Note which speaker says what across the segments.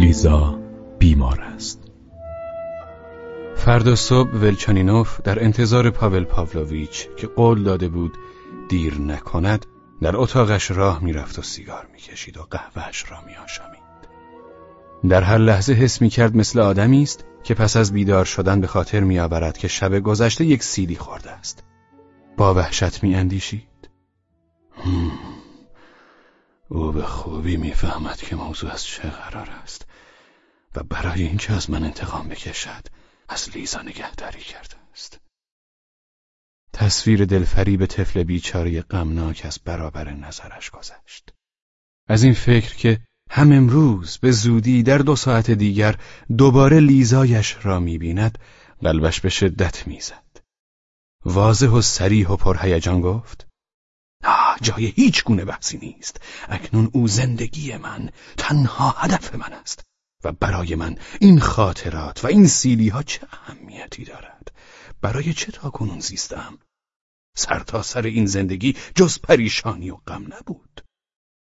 Speaker 1: لیزا بیمار است.
Speaker 2: فردا صبح ولچانینوف در انتظار پاول پاولویچ که قول داده بود دیر نکند در اتاقش راه می‌رفت و سیگار می‌کشید و قهوهش را میآشامید. در هر لحظه حس می‌کرد مثل آدمی است که پس از بیدار شدن به خاطر میآورد که شب گذشته یک سیلی خورده است. با وحشت میاندیشید. او به خوبی می‌فهمد که موضوع از چه قرار است و برای اینکه از من انتقام بکشد از لیزا نگهداری کرده است. تصویر دلفری به طفل بیچاره غمناک از برابر نظرش گذشت. از این فکر که هم امروز به زودی در دو ساعت دیگر دوباره لیزایش را می‌بیند قلبش به شدت می‌زد. واضح و سریح و پرهیجان گفت جای هیچ گونه بحثی نیست. اکنون او زندگی من تنها هدف من است. و برای من این خاطرات و این سیلی ها چه اهمیتی دارد؟ برای چه تا کنون زیستم؟ سر تا سر این زندگی جز پریشانی و غم نبود.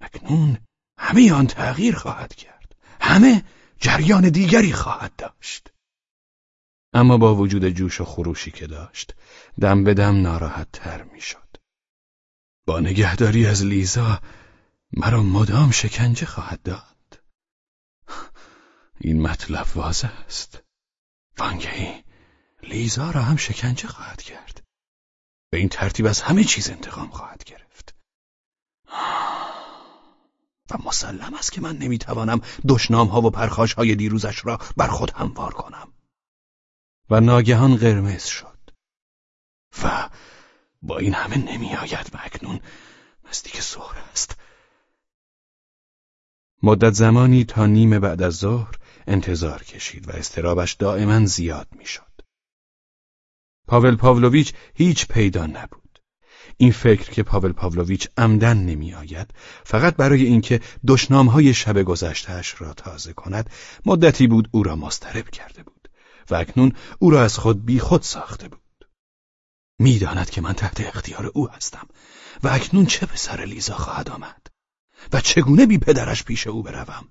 Speaker 2: اکنون همه آن تغییر خواهد کرد. همه جریان دیگری خواهد داشت. اما با وجود جوش و خروشی که داشت دم به دم ناراحت تر می شد. با نگهداری از لیزا مرا مدام شکنجه خواهد داد. این مطلب واضح است. وانگهی لیزا را هم شکنجه خواهد کرد. به این ترتیب از همه چیز انتقام خواهد گرفت. و مسلم است که من نمی‌توانم دشنام ها و پرخاش های دیروزش را بر خود هموار کنم. و ناگهان قرمز شد. و با این همه نمیآید و اکنون نزدیک ظهر است مدت زمانی تا نیم بعد از ظهر انتظار کشید و استرابش دائما زیاد می‌شد. پاول پاولویچ هیچ پیدا نبود. این فکر که پاول پاولویچ عمدن نمیآید فقط برای اینکه دشنامهای شب گذشتهش را تازه کند مدتی بود او را مسترب کرده بود و اکنون او را از خود بی خود ساخته بود. می‌داند که من تحت اختیار او هستم و اکنون چه به سر لیزا خواهد آمد و چگونه بی پدرش پیش او بروم؟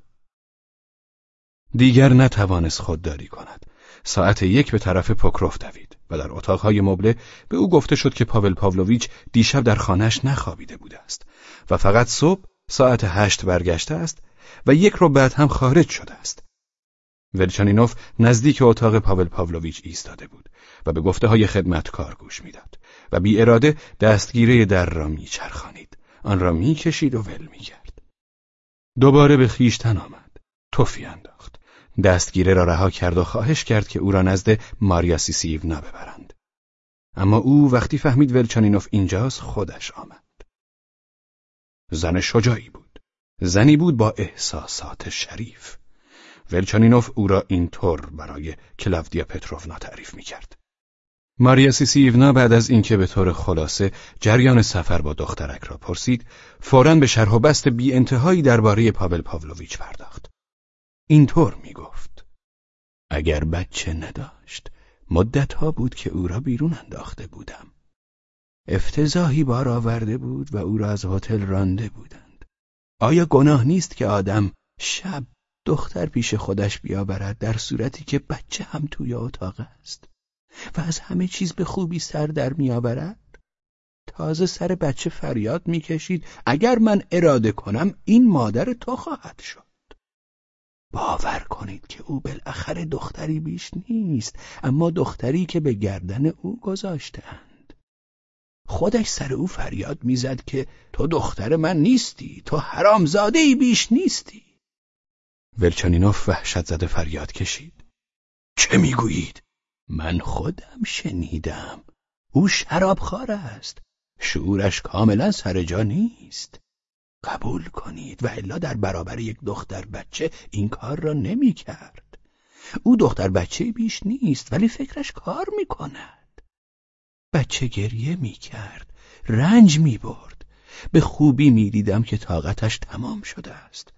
Speaker 2: دیگر نتوانست خودداری کند. ساعت یک به طرف پوکروف دوید و در اتاقهای مبله به او گفته شد که پاول پاولویچ دیشب در خانهش نخوابیده بوده است و فقط صبح ساعت هشت برگشته است و یک رو بعد هم خارج شده است. ولچانینوف نزدیک اتاق پاول پاولویچ ایستاده بود. و به گفته های خدمتکار گوش می‌داد و بی اراده دستگیره در را میچرخانید. آن را می‌کشید و ول می‌کرد. دوباره به خیشتن آمد. توفی انداخت. دستگیره را رها کرد و خواهش کرد که او را نزد ماریا سیسیونا ببرند. اما او وقتی فهمید ولچانینوف اینجاست خودش آمد. زن شجاعی بود. زنی بود با احساسات شریف. ولچانینوف او را اینطور برای کلاودیا پتروونا تعریف می‌کرد. ماریا سیسیونا بعد از اینکه به طور خلاصه جریان سفر با دخترک را پرسید فوراً به شرح و بست بی انتهایی درباره پاول پاولویچ پرداخت. اینطور می گفت. اگر بچه نداشت مدتها بود که او را بیرون انداخته بودم. افتضاحی بار آورده بود و او را از هتل رانده بودند. آیا گناه نیست که آدم شب دختر پیش خودش بیاورد در صورتی که بچه هم توی اتاق است؟ و از همه چیز به خوبی سر در میآورد. تازه سر بچه فریاد می‌کشید. اگر من اراده کنم این مادر تو خواهد شد. باور کنید که او بالاخره دختری بیش نیست اما دختری که به گردن او گذاشتند. خودش سر او فریاد می‌زد که تو دختر من نیستی تو حرامزاده ای بیش نیستی. ولچانینوف وحشت زده فریاد کشید. چه می‌گویید؟ من خودم شنیدم او شرابخوار است شعورش کاملا سر جا نیست قبول کنید و الا در برابر یک دختر بچه این کار را نمی کرد. او دختر بچه بیش نیست ولی فکرش کار می کند. بچه گریه می کرد. رنج می برد. به خوبی می دیدم که طاقتش تمام شده است.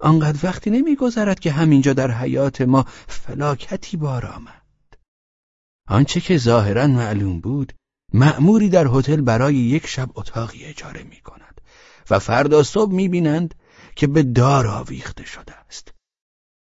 Speaker 2: آنقدر وقتی نمیگذرد که همینجا در حیات ما فلاکتی بار آمد. آنچه که ظاهرا معلوم بود مأموری در هتل برای یک شب اتاقی اجاره می کند و فردا صبح می بینند که به دار آویخته شده است.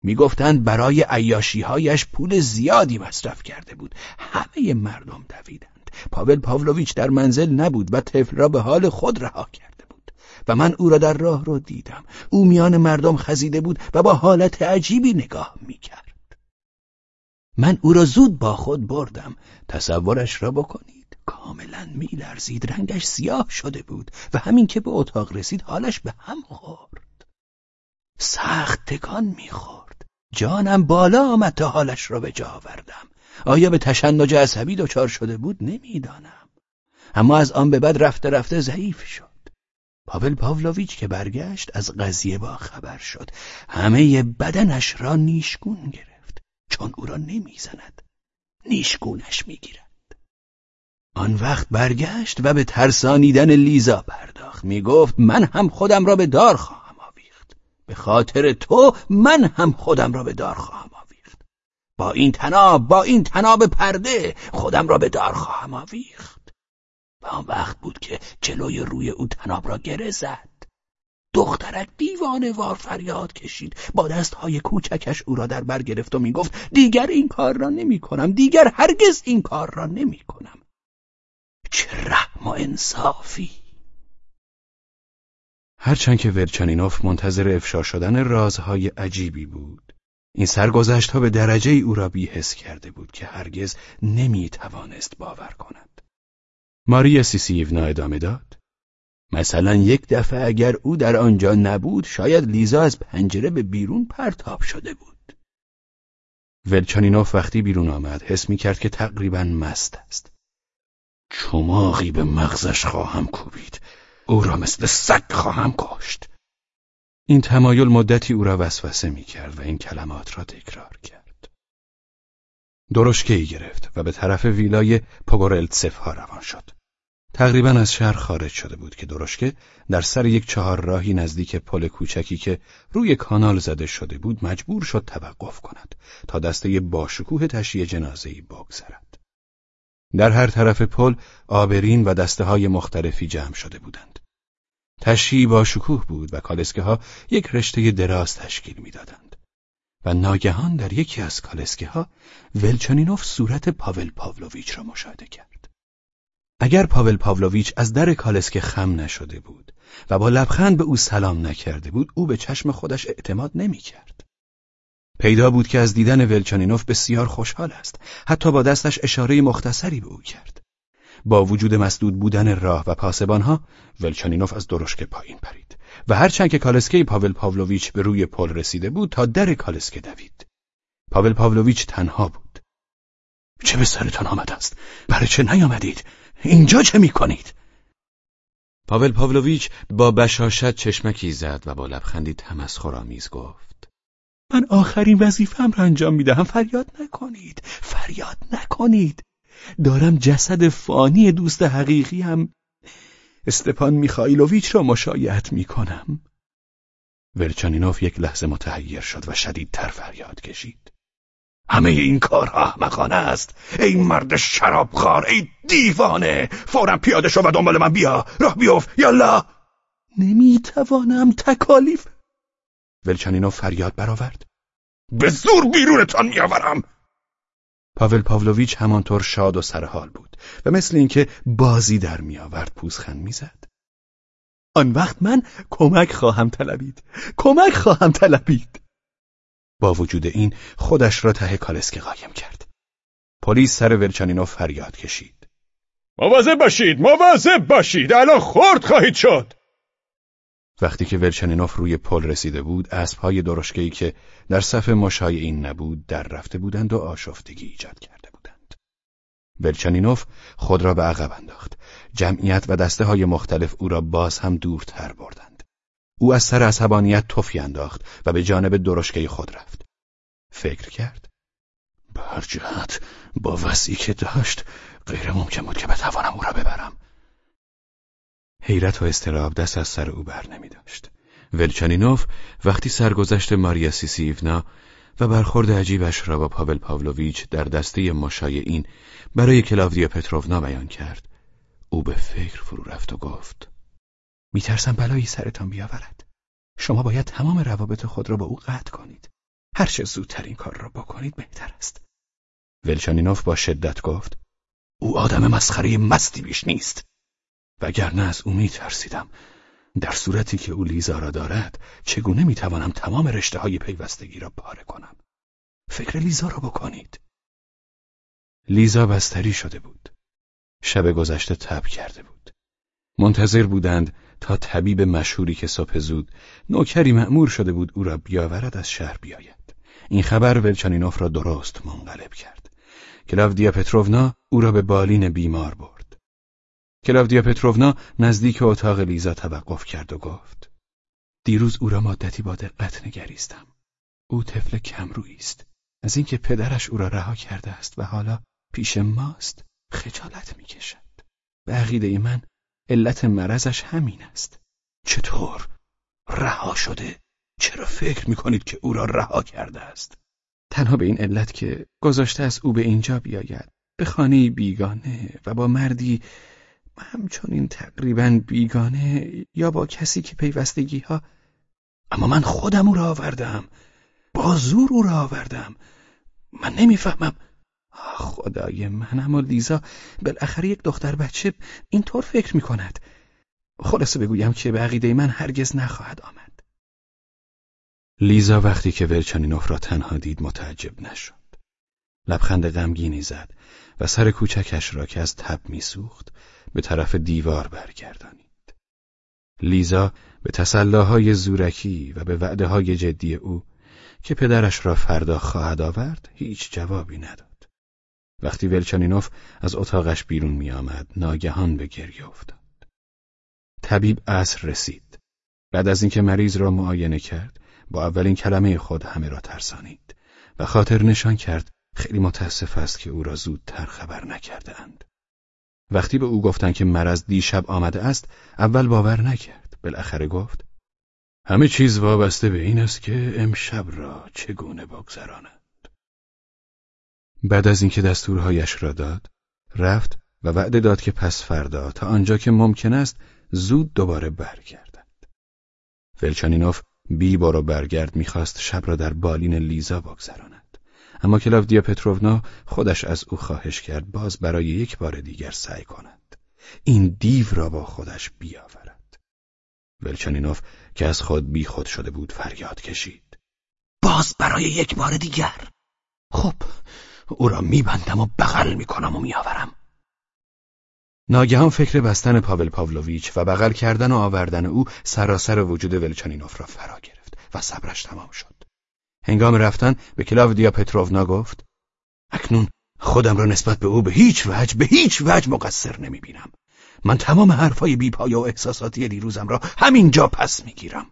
Speaker 2: می‌گفتند برای عیاشیهایش پول زیادی مصرف کرده بود. همه مردم دویدند. پاول پاولویچ در منزل نبود و طفل را به حال خود رها کرده بود و من او را در راه رو دیدم. او میان مردم خزیده بود و با حالت عجیبی نگاه می‌کرد. من او را زود با خود بردم. تصورش را بکنید. کاملا میلرزید. رنگش سیاه شده بود و همین که به اتاق رسید حالش به هم خورد. سخت تکان می‌خورد. جانم بالا آمد تا حالش را به جا آوردم. آیا به تشنج عصبی دچار شده بود؟ نمی‌دانم. اما از آن به بعد رفته رفته ضعیف شد. پاول پاولویچ که برگشت از قضیه با خبر شد. همه بدنش را نیشگون گرفت. چون او را نمی‌زند. نیشگونش می‌گیرد. آن وقت برگشت و به ترسانیدن لیزا پرداخت. می‌گفت من هم خودم را به دار خواهم آویخت. به خاطر تو من هم خودم را به دار خواهم آویخت. با این تناب با این تناب پرده خودم را به دار خواهم آویخت. و آن وقت بود که جلوی روی او تناب را گره زد. دخترک دیوانه وار فریاد کشید. با دستهای کوچکش او را در بر گرفت و می‌گفت دیگر این کار را نمی کنم دیگر هرگز این کار را نمی کنم چه رحم و انصافی. هرچند که ورچنینوف منتظر افشا شدن رازهای عجیبی بود این سرگذشت ها به درجه ای او را بیحس کرده بود که هرگز نمی توانست باور کند. ماریا سیسیونا ادامه داد. مثلا یک دفعه اگر او در آنجا نبود شاید لیزا از پنجره به بیرون پرتاب شده بود. ولچانینوف وقتی بیرون آمد حس می کرد که تقریبا مست است. چماقی به مغزش خواهم کوبید. او را مثل سگ خواهم کشت. این تمایل مدتی او را وسوسه می کرد و این کلمات را تکرار کرد. درشکه ای گرفت و به طرف ویلای پوگورلتسف ها روان شد. تقریبا از شهر خارج شده بود که درشکه در سر یک چهار راهی نزدیک پل کوچکی که روی کانال زده شده بود مجبور شد توقف کند تا دسته باشکوه تشییع جنازه‌ای بگذرد. در هر طرف پل آبرین و دسته های مختلفی جمع شده بودند. تشییع با شکوه بود و کالسکه ها یک رشته دراز تشکیل می‌دادند. و ناگهان در یکی از کالسکه ها ولچانینوف صورت پاول پاولویچ را مشاهده کرد. اگر پاول پاولویچ از در کالسکه خم نشده بود و با لبخند به او سلام نکرده بود او به چشم خودش اعتماد نمی‌کرد. پیدا بود که از دیدن ولچانینوف بسیار خوشحال است. حتی با دستش اشاره مختصری به او کرد. با وجود مسدود بودن راه و پاسبانها ولچانینوف از درشک پایین پرید و هرچند که کالسکه پاول پاولویچ به روی پل رسیده بود تا در کالسکه دوید. پاول پاولویچ تنها بود. چه به سرتان آمده است؟ برای چه نیامدید؟ اینجا چه می‌کنید؟ پاول پاولویچ با بشاشت چشمکی زد و با لبخندی تمسخرآمیز گفت. من آخرین وظیفه‌ام را انجام می‌دهم. فریاد نکنید. فریاد نکنید. دارم جسد فانی دوست حقیقی هم استپان میخائیلوویچ را مشایعت می‌کنم. ورچانینوف یک لحظه متحیر شد و شدیدتر فریاد کشید. همه این کارها احمقانه است. ای مرد شرابخوار ای دیوانه فورا پیاده شو و دنبال من بیا. راه بیفت. یالا. نمی‌توانم تکالیف. ولچانینو فریاد برآورد. به زور بیرونتان میآورم. پاول پاولویچ همانطور شاد و سرحال بود و مثل اینکه بازی در میآورد پوزخند می‌زد. آن وقت من کمک خواهم طلبید. کمک خواهم طلبید. با وجود این خودش را ته کالسکه قایم کرد. پلیس سر ولچانینو فریاد کشید.
Speaker 3: مواظب باشید مواظب باشید الان خورد خواهید شد
Speaker 2: وقتی که ولچنینوف روی پل رسیده بود اسبهای درشکهای که در صف مشای این نبود در رفته بودند و آشفتگی ایجاد کرده بودند ولچنینوف خود را به عقب انداخت جمعیت و دسته های مختلف او را باز هم دورتر بردند او از سر عصبانیت تفی انداخت و به جانب درشکه خود رفت. فکر کرد. به هر جهت با وضعی که داشت غیر ممکن بود که بتوانم او را ببرم. حیرت و استراب دست از سر او بر نمی داشت. ولچانینوف وقتی سرگذشت ماریا سیسیونا و برخورد عجیبش را با پاول پاولویچ در دسته مشای این برای کلاودیا پتروونا بیان کرد او به فکر فرو رفت و گفت میترسم بلایی سرتان بیاورد. شما باید تمام روابط خود را با او قطع کنید. هرچه زودتر این کار را بکنید بهتر است. ولچانینوف با شدت گفت او آدم مسخره مستی بیش نیست. وگرنه از او میترسیدم. در صورتی که او لیزا را دارد چگونه می‌توانم تمام رشته های پیوستگی را پاره کنم؟ فکر لیزا را بکنید. لیزا بستری شده بود. شب گذشته تب کرده بود. منتظر بودند تا طبیب مشهوری که صبح زود نوکری مأمور شده بود او را بیاورد از شهر بیاید. این خبر ولچانینوف را درست منقلب کرد. کلاودیا پتروونا او را به بالین بیمار برد. کلاودیا پتروونا نزدیک اتاق لیزا توقف کرد و گفت دیروز او را مدتی با دقت نگریستم. او طفل کمرویی است. از اینکه پدرش او را رها کرده است و حالا پیش ماست خجالت می‌کشد. به عقیده من علت مرضش همین است. چطور؟ رها شده؟ چرا فکر می‌کنید که او را رها کرده است؟ تنها به این علت که گذاشته از او به اینجا بیاید به خانه بیگانه و با مردی همچنین تقریبا بیگانه یا با کسی که پیوستگی ها اما من خودم او را آوردم با زور او را آوردم من نمی‌فهمم خدای من اما لیزا. بالاخره یک دختر بچه اینطور فکر می کند خلاصه بگویم که به عقیده من هرگز نخواهد آمد. لیزا وقتی که ولچانینوف را تنها دید متعجب نشد. لبخند غمگینی زد و سر کوچکش را که از تب میسوخت به طرف دیوار برگردانید. لیزا به تسلاهای زورکی و به وعده های جدی او که پدرش را فردا خواهد آورد هیچ جوابی نداد. وقتی ولچانینوف از اتاقش بیرون می آمد ناگهان به گریه افتاد. طبیب عصر رسید. بعد از اینکه مریض را معاینه کرد با اولین کلمه خود همه را ترسانید و خاطر نشان کرد خیلی متاسف است که او را زودتر خبر نکرده اند. وقتی به او گفتند که مرض دیشب آمده است اول باور نکرد. بالاخره گفت همه چیز وابسته به این است که امشب را چگونه بگذراند. بعد از اینکه دستورهایش را داد رفت و وعده داد که پس فردا تا آنجا که ممکن است زود دوباره برگردد. ولچانینوف بی بارو برگرد می‌خواست شب را در بالین لیزا بگذراند. اما کلاودیا پتروونا خودش از او خواهش کرد باز برای یک بار دیگر سعی کند. این دیو را با خودش بیاورد. ولچانینوف که از خود بی خود شده بود فریاد کشید. باز برای یک بار دیگر. خب او را میبندم و بغل می‌کنم و میآورم ناگهان فکر بستن پاول پاولویچ و بغل کردن و آوردن او سراسر وجود ولچانینوف را فرا گرفت و صبرش تمام شد. هنگام رفتن به کلاودیا پتروونا گفت اکنون خودم را نسبت به او به هیچ وجه به هیچ وجه مقصر نمی بینم. من تمام حرفای بیپایه و احساساتی دیروزم را همینجا پس می‌گیرم.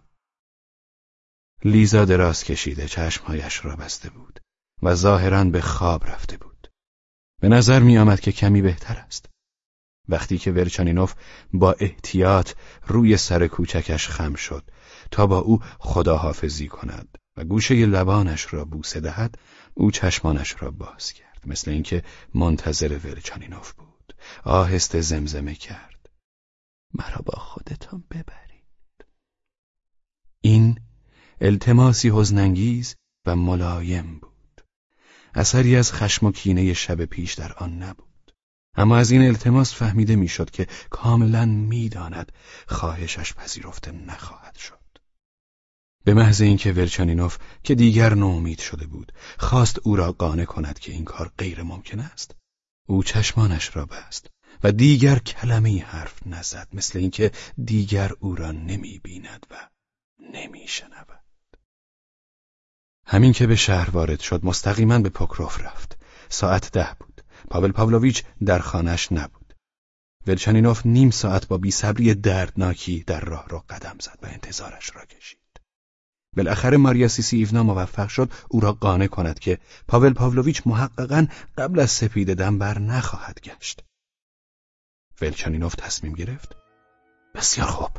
Speaker 2: لیزا دراز کشیده چشمهایش را بسته بود و ظاهرا به خواب رفته بود. به نظر می آمد که کمی بهتر است. وقتی که ورچانینوف با احتیاط روی سر کوچکش خم شد تا با او خداحافظی کند و گوشه لبانش را بوسه دهد او چشمانش را باز کرد مثل اینکه منتظر ورچانینوف بود آهسته زمزمه کرد مرا با خودتان ببرید این التماسی حزنانگیز و ملایم بود اثری از خشم و کینه شب پیش در آن نبود اما از این التماس فهمیده می‌شد که کاملا می‌داند خواهشش پذیرفته نخواهد شد. به محض اینکه ورچانینوف که دیگر نومید شده بود خواست او را قانع کند که این کار غیر ممکن است او چشمانش را بست و دیگر کلمه حرف نزد مثل اینکه دیگر او را نمی بیند و نمی شنود. همین که به شهر وارد شد مستقیما به پوکروف رفت ساعت ده بود پاول پاولویچ در خانش نبود. ولچانینوف نیم ساعت با بیصبری دردناکی در راه را قدم زد و انتظارش را کشید. بالاخره ماریا ایونا موفق شد او را قانع کند که پاول پاولویچ محققا قبل از سپید دم بر نخواهد گشت. ولچانینوف تصمیم گرفت. بسیار خوب.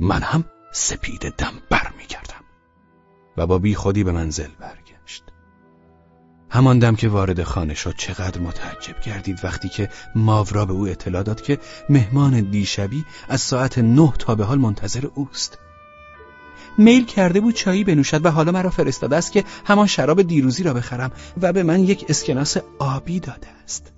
Speaker 2: من هم سپید دم بر می کردم. و با بی خودی به منزل برگشت. همان دم که وارد خانه شد چقدر متعجب گردید وقتی که ماورا به او اطلاع داد که مهمان دیشبی از ساعت نه تا به حال منتظر اوست
Speaker 4: میل کرده بود چایی بنوشد و حالا مرا فرستاده است که همان شراب دیروزی را بخرم و به من یک اسکناس آبی داده است